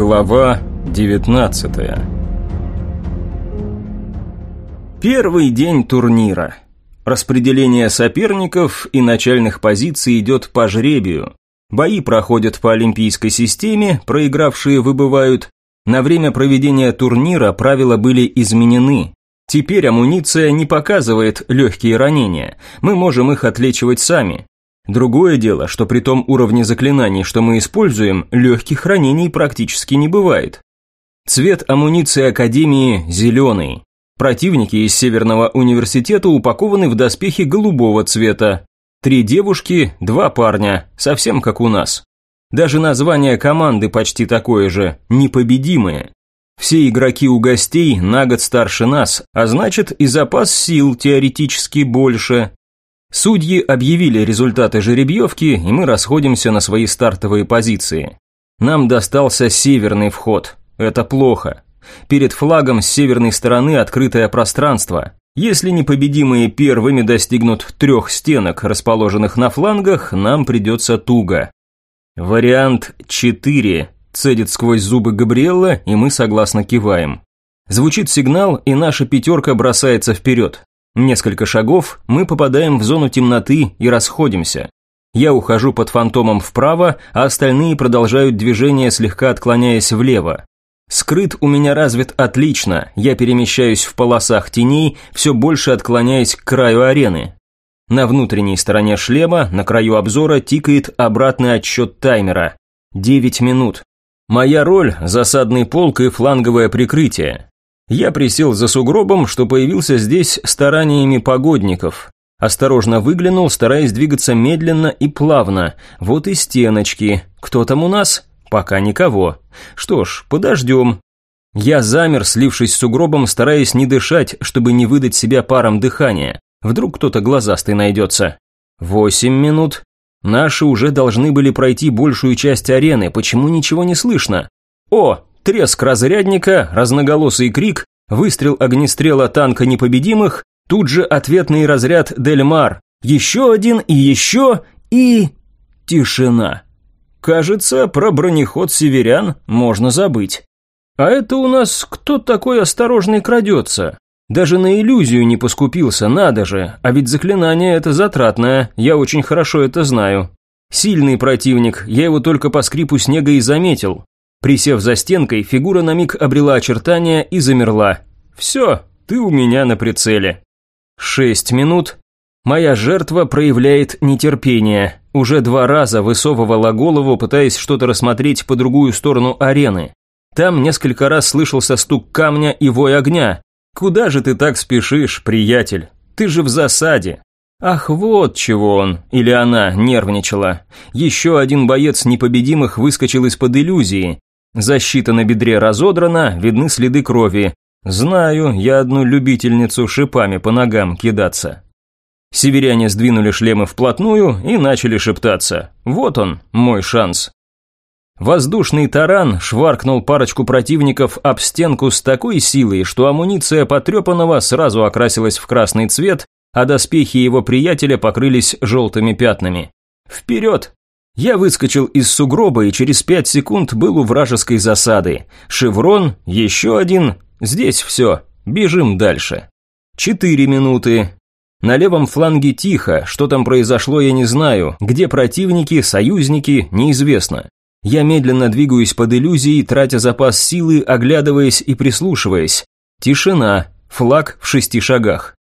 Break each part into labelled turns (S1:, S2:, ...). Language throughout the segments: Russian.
S1: Глава 19 Первый день турнира. Распределение соперников и начальных позиций идет по жребию. Бои проходят по олимпийской системе, проигравшие выбывают. На время проведения турнира правила были изменены. Теперь амуниция не показывает легкие ранения, мы можем их отлечивать сами. Другое дело, что при том уровне заклинаний, что мы используем, легких ранений практически не бывает. Цвет амуниции Академии зеленый. Противники из Северного университета упакованы в доспехи голубого цвета. Три девушки, два парня, совсем как у нас. Даже название команды почти такое же – непобедимые. Все игроки у гостей на год старше нас, а значит и запас сил теоретически больше. Судьи объявили результаты жеребьевки, и мы расходимся на свои стартовые позиции. Нам достался северный вход. Это плохо. Перед флагом с северной стороны открытое пространство. Если непобедимые первыми достигнут трех стенок, расположенных на флангах, нам придется туго. Вариант 4. Цедит сквозь зубы Габриэлла, и мы согласно киваем. Звучит сигнал, и наша пятерка бросается вперед. Несколько шагов, мы попадаем в зону темноты и расходимся. Я ухожу под фантомом вправо, а остальные продолжают движение, слегка отклоняясь влево. Скрыт у меня развит отлично, я перемещаюсь в полосах теней, все больше отклоняясь к краю арены. На внутренней стороне шлема, на краю обзора, тикает обратный отсчет таймера. 9 минут. Моя роль – засадный полк и фланговое прикрытие. Я присел за сугробом, что появился здесь стараниями погодников. Осторожно выглянул, стараясь двигаться медленно и плавно. Вот и стеночки. Кто там у нас? Пока никого. Что ж, подождем. Я замер, слившись с сугробом, стараясь не дышать, чтобы не выдать себя паром дыхания. Вдруг кто-то глазастый найдется. Восемь минут. Наши уже должны были пройти большую часть арены, почему ничего не слышно? О, треск разрядника, разноголосый крик, выстрел огнестрела танка непобедимых, тут же ответный разряд Дельмар, еще один и еще, и... тишина. Кажется, про бронеход северян можно забыть. А это у нас кто такой осторожный крадется? Даже на иллюзию не поскупился, надо же, а ведь заклинание это затратное, я очень хорошо это знаю. Сильный противник, я его только по скрипу снега и заметил. Присев за стенкой, фигура на миг обрела очертания и замерла. «Все, ты у меня на прицеле». Шесть минут. Моя жертва проявляет нетерпение. Уже два раза высовывала голову, пытаясь что-то рассмотреть по другую сторону арены. Там несколько раз слышался стук камня и вой огня. «Куда же ты так спешишь, приятель? Ты же в засаде!» Ах, вот чего он, или она, нервничала. Еще один боец непобедимых выскочил из-под иллюзии. Защита на бедре разодрана, видны следы крови. Знаю, я одну любительницу шипами по ногам кидаться. Северяне сдвинули шлемы вплотную и начали шептаться. Вот он, мой шанс. Воздушный таран шваркнул парочку противников об стенку с такой силой, что амуниция потрепанного сразу окрасилась в красный цвет, а доспехи его приятеля покрылись желтыми пятнами. Вперед! Я выскочил из сугроба и через пять секунд был у вражеской засады. Шеврон, еще один. Здесь все. Бежим дальше. Четыре минуты. На левом фланге тихо, что там произошло, я не знаю. Где противники, союзники, неизвестно. Я медленно двигаюсь под иллюзией, тратя запас силы, оглядываясь и прислушиваясь. Тишина, флаг в шести шагах.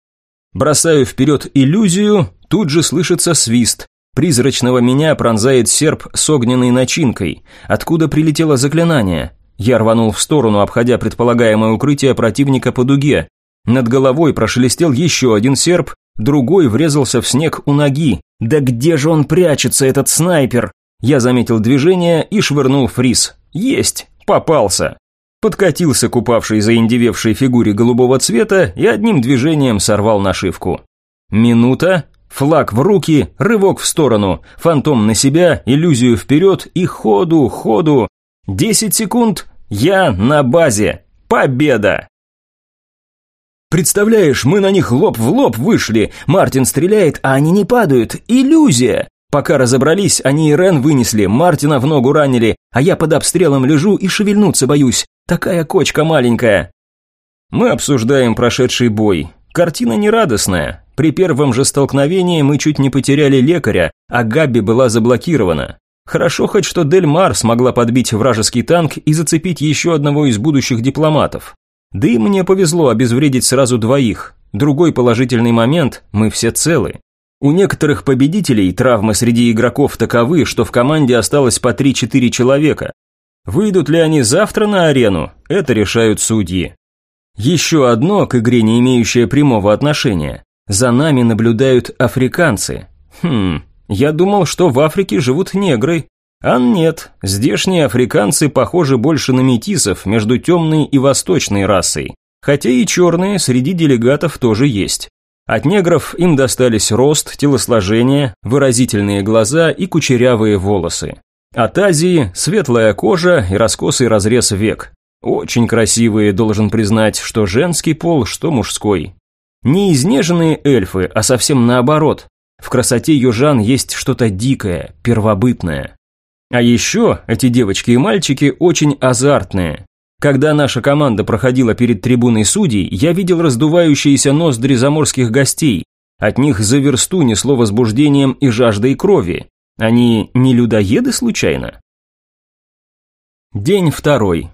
S1: Бросаю вперед иллюзию, тут же слышится свист. Призрачного меня пронзает серп с огненной начинкой. Откуда прилетело заклинание? Я рванул в сторону, обходя предполагаемое укрытие противника по дуге. Над головой прошелестел еще один серп, другой врезался в снег у ноги. «Да где же он прячется, этот снайпер?» Я заметил движение и швырнул фриз. «Есть! Попался!» Подкатился к упавшей заиндевевшей фигуре голубого цвета и одним движением сорвал нашивку. Минута, Флаг в руки, рывок в сторону, фантом на себя, иллюзию вперед и ходу, ходу. Десять секунд, я на базе. Победа! Представляешь, мы на них лоб в лоб вышли. Мартин стреляет, а они не падают. Иллюзия. Пока разобрались, они Ирен вынесли, Мартина в ногу ранили, а я под обстрелом лежу и шевельнуться боюсь. Такая кочка маленькая. Мы обсуждаем прошедший бой. Картина нерадостная. При первом же столкновении мы чуть не потеряли лекаря, а Габби была заблокирована. Хорошо хоть, что Дель Мар смогла подбить вражеский танк и зацепить еще одного из будущих дипломатов. Да и мне повезло обезвредить сразу двоих. Другой положительный момент – мы все целы. У некоторых победителей травмы среди игроков таковы, что в команде осталось по 3-4 человека. Выйдут ли они завтра на арену, это решают судьи. Еще одно к игре не имеющее прямого отношения. За нами наблюдают африканцы. Хм, я думал, что в Африке живут негры. А нет, здешние африканцы похожи больше на метисов между темной и восточной расой. Хотя и черные среди делегатов тоже есть. От негров им достались рост, телосложение, выразительные глаза и кучерявые волосы. От Азии – светлая кожа и раскосый разрез век. Очень красивые, должен признать, что женский пол, что мужской. Не изнеженные эльфы, а совсем наоборот. В красоте южан есть что-то дикое, первобытное. А еще эти девочки и мальчики очень азартные. Когда наша команда проходила перед трибуной судей, я видел раздувающиеся ноздри заморских гостей. От них за версту несло возбуждением и жаждой крови. Они не людоеды случайно? День второй.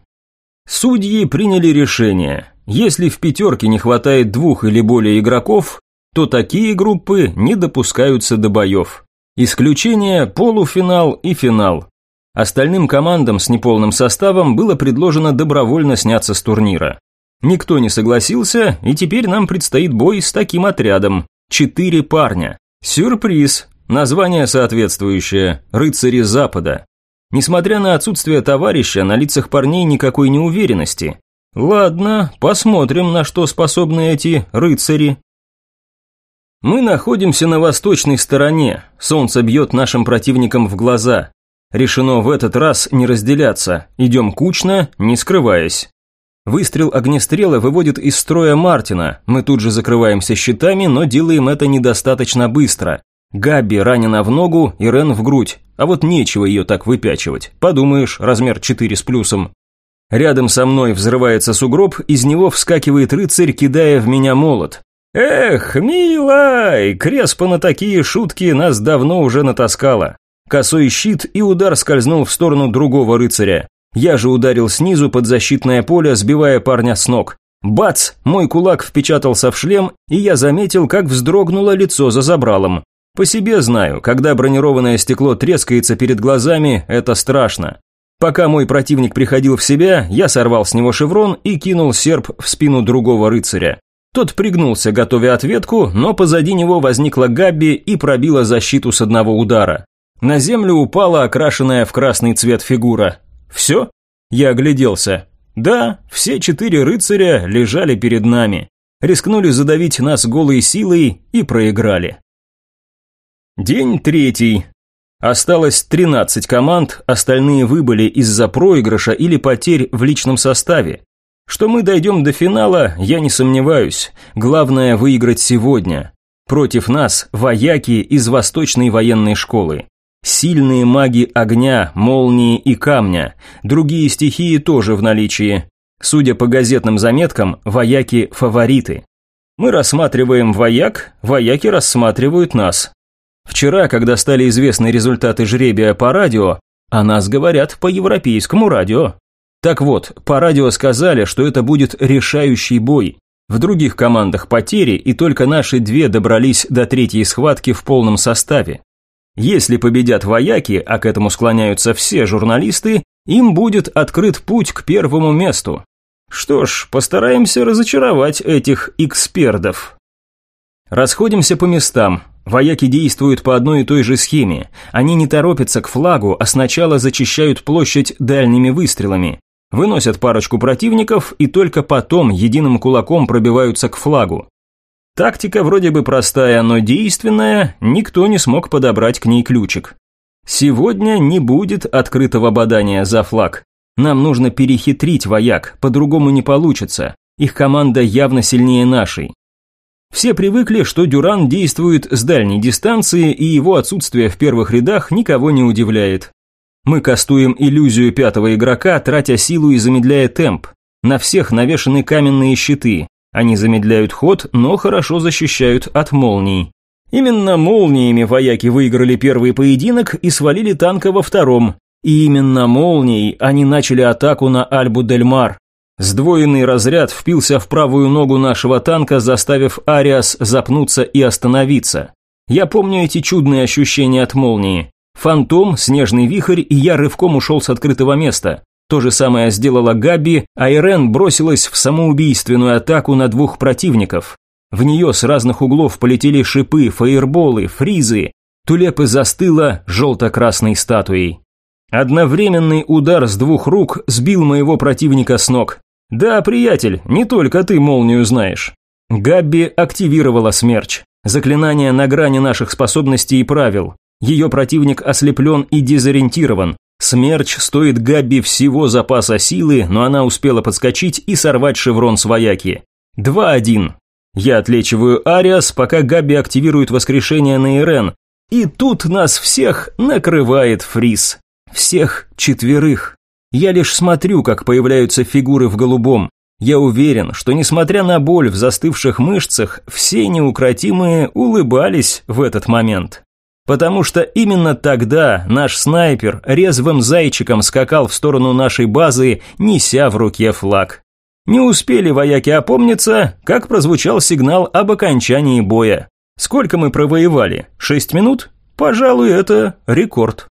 S1: Судьи приняли решение. Если в пятерке не хватает двух или более игроков, то такие группы не допускаются до боев. Исключение – полуфинал и финал. Остальным командам с неполным составом было предложено добровольно сняться с турнира. Никто не согласился, и теперь нам предстоит бой с таким отрядом. Четыре парня. Сюрприз. Название соответствующее – «Рыцари Запада». Несмотря на отсутствие товарища, на лицах парней никакой неуверенности. Ладно, посмотрим, на что способны эти рыцари. Мы находимся на восточной стороне. Солнце бьет нашим противникам в глаза. Решено в этот раз не разделяться, идем кучно, не скрываясь. Выстрел огнестрела выводит из строя Мартина, мы тут же закрываемся щитами, но делаем это недостаточно быстро. Габи ранена в ногу, Ирен в грудь, а вот нечего ее так выпячивать. Подумаешь, размер 4 с плюсом. Рядом со мной взрывается сугроб, из него вскакивает рыцарь, кидая в меня молот. «Эх, милай, Креспа на такие шутки нас давно уже натаскала. Косой щит и удар скользнул в сторону другого рыцаря. Я же ударил снизу под защитное поле, сбивая парня с ног. Бац! Мой кулак впечатался в шлем, и я заметил, как вздрогнуло лицо за забралом. По себе знаю, когда бронированное стекло трескается перед глазами, это страшно. Пока мой противник приходил в себя, я сорвал с него шеврон и кинул серп в спину другого рыцаря. Тот пригнулся, готовя ответку, но позади него возникла Габби и пробила защиту с одного удара. На землю упала окрашенная в красный цвет фигура. «Все?» Я огляделся. Да, все четыре рыцаря лежали перед нами. Рискнули задавить нас голой силой и проиграли. День третий. Осталось 13 команд, остальные выбыли из-за проигрыша или потерь в личном составе. Что мы дойдем до финала, я не сомневаюсь. Главное выиграть сегодня. Против нас вояки из Восточной военной школы. Сильные маги огня, молнии и камня. Другие стихии тоже в наличии. Судя по газетным заметкам, вояки – фавориты. Мы рассматриваем вояк, вояки рассматривают нас. Вчера, когда стали известны результаты жребия по радио, о нас говорят по европейскому радио. Так вот, по радио сказали, что это будет решающий бой. В других командах потери, и только наши две добрались до третьей схватки в полном составе. Если победят вояки, а к этому склоняются все журналисты, им будет открыт путь к первому месту. Что ж, постараемся разочаровать этих экспертов. Расходимся по местам. Вояки действуют по одной и той же схеме. Они не торопятся к флагу, а сначала зачищают площадь дальними выстрелами. Выносят парочку противников и только потом единым кулаком пробиваются к флагу. Тактика вроде бы простая, но действенная, никто не смог подобрать к ней ключик. Сегодня не будет открытого бадания за флаг. Нам нужно перехитрить вояк, по-другому не получится. Их команда явно сильнее нашей. Все привыкли, что Дюран действует с дальней дистанции, и его отсутствие в первых рядах никого не удивляет. Мы кастуем иллюзию пятого игрока, тратя силу и замедляя темп. На всех навешаны каменные щиты. Они замедляют ход, но хорошо защищают от молний. Именно молниями вояки выиграли первый поединок и свалили танка во втором. И именно молнией они начали атаку на Альбу-дель-Мар. Сдвоенный разряд впился в правую ногу нашего танка, заставив Ариас запнуться и остановиться. Я помню эти чудные ощущения от молнии. Фантом, снежный вихрь, и я рывком ушел с открытого места. То же самое сделала Габи, а Ирен бросилась в самоубийственную атаку на двух противников. В нее с разных углов полетели шипы, фаерболы, фризы. Тулепы застыла желто-красной статуей. Одновременный удар с двух рук сбил моего противника с ног. «Да, приятель, не только ты молнию знаешь». Габби активировала смерч. Заклинание на грани наших способностей и правил. Ее противник ослеплен и дезориентирован. Смерч стоит Габби всего запаса силы, но она успела подскочить и сорвать шеврон с вояки. 2-1. Я отлечиваю Ариас, пока Габби активирует воскрешение на Ирен. И тут нас всех накрывает фриз. Всех четверых. Я лишь смотрю, как появляются фигуры в голубом. Я уверен, что несмотря на боль в застывших мышцах, все неукротимые улыбались в этот момент. Потому что именно тогда наш снайпер резвым зайчиком скакал в сторону нашей базы, неся в руке флаг. Не успели вояки опомниться, как прозвучал сигнал об окончании боя. Сколько мы провоевали? Шесть минут? Пожалуй, это рекорд.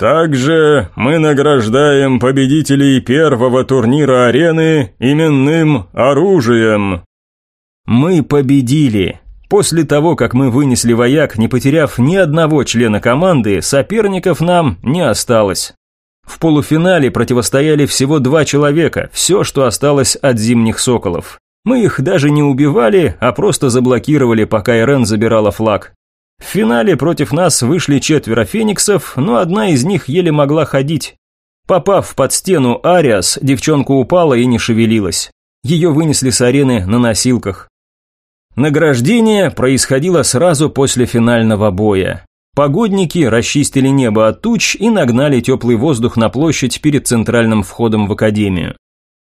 S2: Также мы награждаем победителей первого турнира арены именным оружием.
S1: Мы победили. После того, как мы вынесли вояк, не потеряв ни одного члена команды, соперников нам не осталось. В полуфинале противостояли всего два человека, все, что осталось от зимних соколов. Мы их даже не убивали, а просто заблокировали, пока Ирен забирала флаг. В финале против нас вышли четверо фениксов, но одна из них еле могла ходить. Попав под стену Ариас, девчонка упала и не шевелилась. Ее вынесли с арены на носилках. Награждение происходило сразу после финального боя. Погодники расчистили небо от туч и нагнали теплый воздух на площадь перед центральным входом в академию.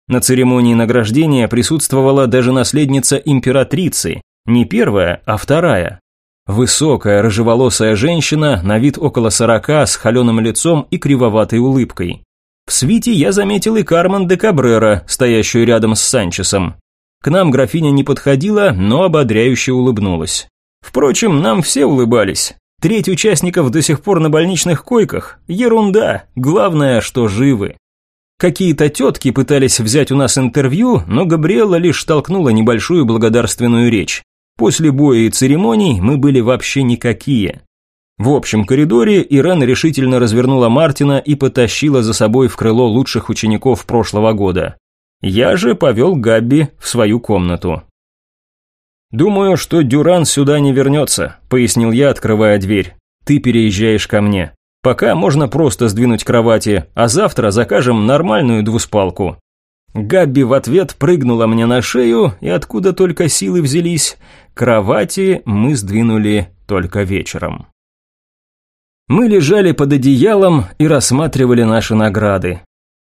S1: На церемонии награждения присутствовала даже наследница императрицы, не первая, а вторая. Высокая, рыжеволосая женщина, на вид около сорока, с холеным лицом и кривоватой улыбкой. В свите я заметил и Кармен де Кабрера, стоящую рядом с Санчесом. К нам графиня не подходила, но ободряюще улыбнулась. Впрочем, нам все улыбались. Треть участников до сих пор на больничных койках. Ерунда, главное, что живы. Какие-то тетки пытались взять у нас интервью, но Габриэла лишь толкнула небольшую благодарственную речь. После боя и церемоний мы были вообще никакие. В общем коридоре Ирен решительно развернула Мартина и потащила за собой в крыло лучших учеников прошлого года. Я же повел Габби в свою комнату. «Думаю, что Дюран сюда не вернется», – пояснил я, открывая дверь. «Ты переезжаешь ко мне. Пока можно просто сдвинуть кровати, а завтра закажем нормальную двуспалку. Габби в ответ прыгнула мне на шею, и откуда только силы взялись, кровати мы сдвинули только вечером. Мы лежали под одеялом и рассматривали наши награды.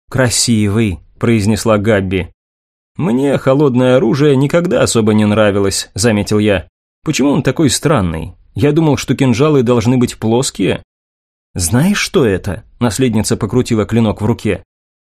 S1: «Красивый», – произнесла Габби. «Мне холодное оружие никогда особо не нравилось», – заметил я. «Почему он такой странный? Я думал, что кинжалы должны быть плоские». «Знаешь, что это?» – наследница покрутила клинок в руке.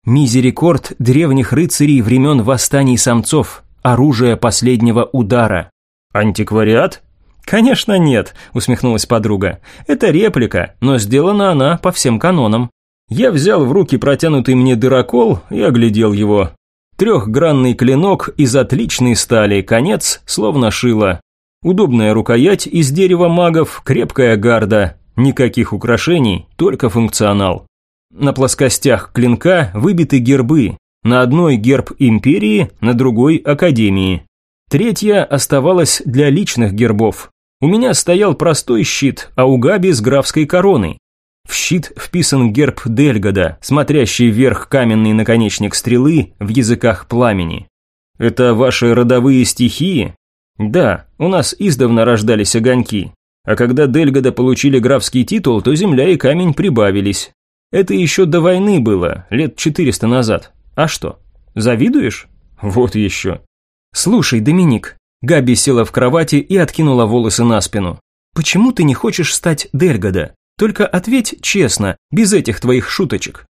S1: Мизерикорд древних рыцарей времен восстаний самцов, оружие последнего удара.
S2: Антиквариат?
S1: Конечно нет, усмехнулась подруга. Это реплика, но сделана она по всем канонам. Я взял в руки протянутый мне дырокол и оглядел его. Трехгранный клинок из отличной стали, конец словно шило. Удобная рукоять из дерева магов, крепкая гарда. Никаких украшений, только функционал. На плоскостях клинка выбиты гербы. На одной герб империи, на другой академии. Третья оставалась для личных гербов. У меня стоял простой щит, а у Габи с графской короной. В щит вписан герб Дельгода, смотрящий вверх каменный наконечник стрелы в языках пламени. Это ваши родовые стихии? Да, у нас издавна рождались огоньки. А когда Дельгода получили графский титул, то земля и камень прибавились. Это еще до войны было, лет 400 назад. А что, завидуешь? Вот еще. Слушай, Доминик, Габи села в кровати и откинула волосы на спину. Почему ты не хочешь стать Дельгода? Только ответь честно, без этих твоих шуточек.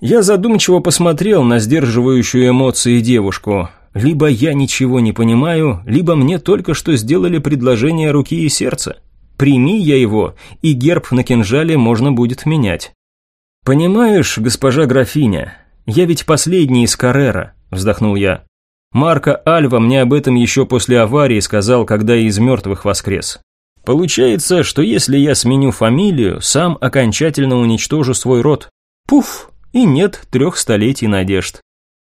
S1: Я задумчиво посмотрел на сдерживающую эмоции девушку. Либо я ничего не понимаю, либо мне только что сделали предложение руки и сердца. Прими я его, и герб на кинжале можно будет менять. «Понимаешь, госпожа графиня, я ведь последний из Каррера», – вздохнул я. Марко Альва мне об этом еще после аварии сказал, когда из мертвых воскрес. Получается, что если я сменю фамилию, сам окончательно уничтожу свой род. Пуф, и нет трех столетий надежд.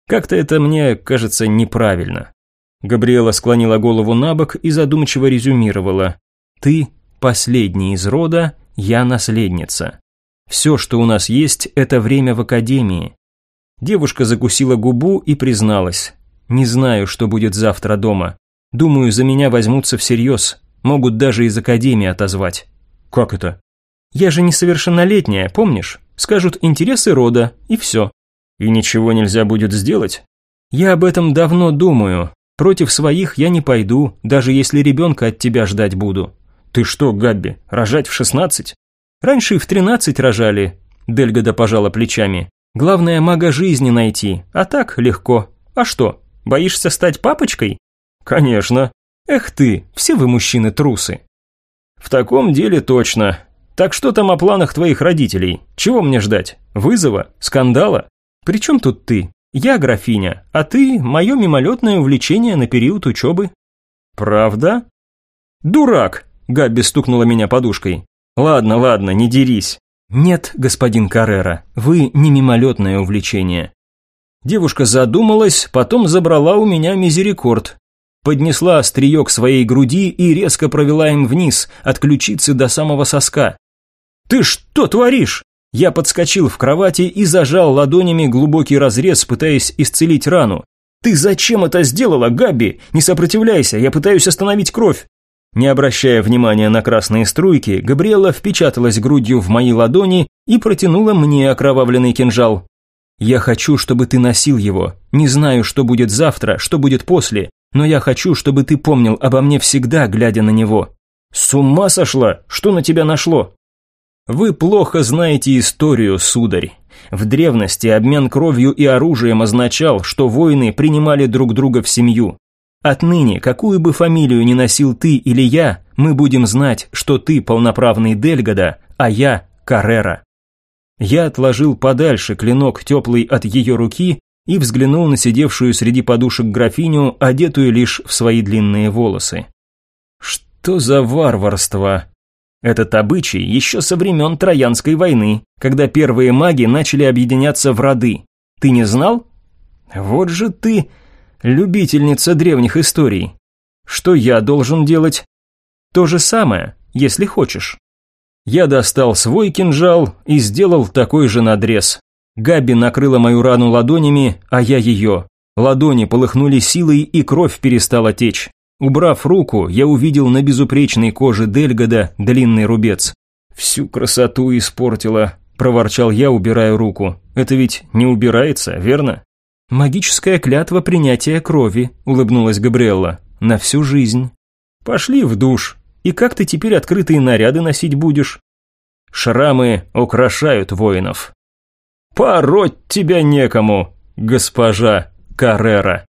S1: Как-то это мне кажется неправильно. Габриэла склонила голову на бок и задумчиво резюмировала. «Ты последний из рода, я наследница. Все, что у нас есть, это время в академии». Девушка закусила губу и призналась. «Не знаю, что будет завтра дома. Думаю, за меня возьмутся всерьез. Могут даже из академии отозвать». «Как это?» «Я же несовершеннолетняя, помнишь? Скажут интересы рода, и все». «И ничего нельзя будет сделать?» «Я об этом давно думаю. Против своих я не пойду, даже если ребенка от тебя ждать буду». «Ты что, Габби, рожать в шестнадцать?» «Раньше в тринадцать рожали», – Дельгода пожала плечами. «Главное, мага жизни найти, а так легко. А что, боишься стать папочкой?» «Конечно. Эх ты, все вы мужчины трусы». «В таком деле точно. Так что там о планах твоих родителей? Чего мне ждать? Вызова? Скандала? Причем тут ты? Я графиня, а ты – мое мимолетное увлечение на период учебы». «Правда?» «Дурак!» – Габби стукнула меня подушкой. «Ладно, ладно, не дерись». «Нет, господин Каррера, вы не мимолетное увлечение». Девушка задумалась, потом забрала у меня мизерикорд, поднесла острие к своей груди и резко провела им вниз, от ключицы до самого соска. «Ты что творишь?» Я подскочил в кровати и зажал ладонями глубокий разрез, пытаясь исцелить рану. «Ты зачем это сделала, Габи? Не сопротивляйся, я пытаюсь остановить кровь!» Не обращая внимания на красные струйки, Габриэла впечаталась грудью в мои ладони и протянула мне окровавленный кинжал. «Я хочу, чтобы ты носил его. Не знаю, что будет завтра, что будет после, но я хочу, чтобы ты помнил обо мне всегда, глядя на него». «С ума сошла? Что на тебя нашло?» Вы плохо знаете историю, сударь. В древности обмен кровью и оружием означал, что воины принимали друг друга в семью. Отныне, какую бы фамилию ни носил ты или я, мы будем знать, что ты полноправный Дельгода, а я Каррера. Я отложил подальше клинок теплый от ее руки и взглянул на сидевшую среди подушек графиню, одетую лишь в свои длинные волосы. Что за варварство? Этот обычай еще со времен Троянской войны, когда первые маги начали объединяться в роды. Ты не знал? Вот же ты, любительница древних историй. Что я должен делать? То же самое, если хочешь. Я достал свой кинжал и сделал такой же надрез. Габи накрыла мою рану ладонями, а я ее. Ладони полыхнули силой, и кровь перестала течь. Убрав руку, я увидел на безупречной коже Дельгода длинный рубец. «Всю красоту испортила», – проворчал я, убирая руку. «Это ведь не убирается, верно?» «Магическая клятва принятия крови», – улыбнулась Габриэлла. «На всю жизнь». «Пошли в душ. И как ты теперь открытые наряды носить будешь?» «Шрамы украшают воинов». «Пороть тебя некому, госпожа Каррера».